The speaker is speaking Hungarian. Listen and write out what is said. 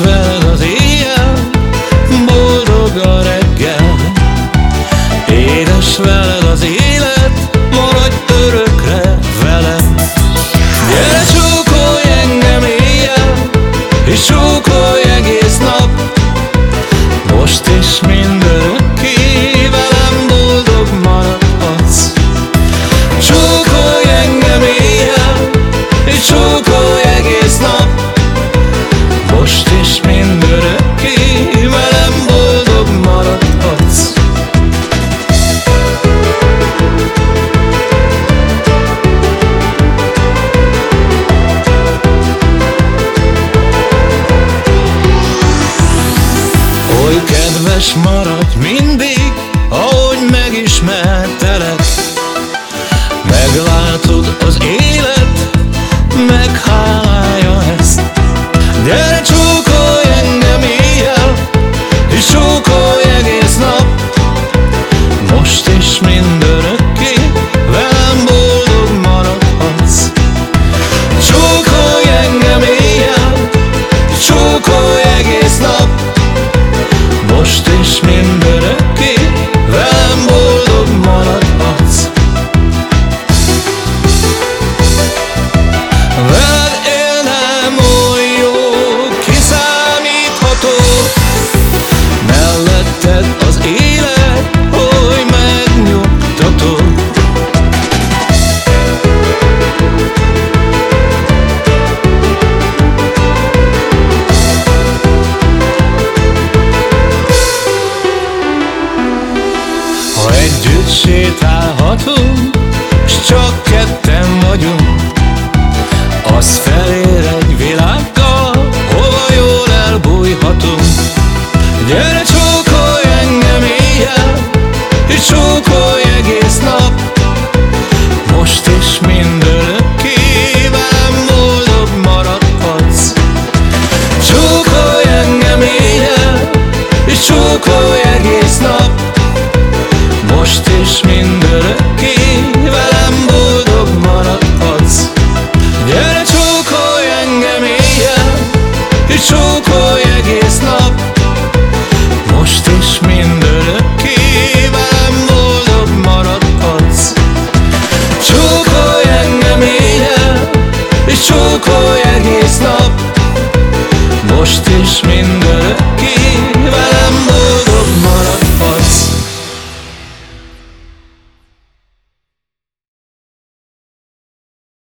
Schwere Kedves maradj mindig, ahogy megismertelek. Meglátod az élet, meghálálja ezt. Gyere csókolj engem éjjel, és csókolj egész nap. Most is mindörökké velem boldog maradhatsz. Csókolj engem éjjel, csókolj egész nap. sétálhatunk, s csak ketten vagyunk. Az felér egy világgal, hova jól elbújhatunk. Gyere csókolj engem éjjel, és csókolj egész nap, most is mind. mich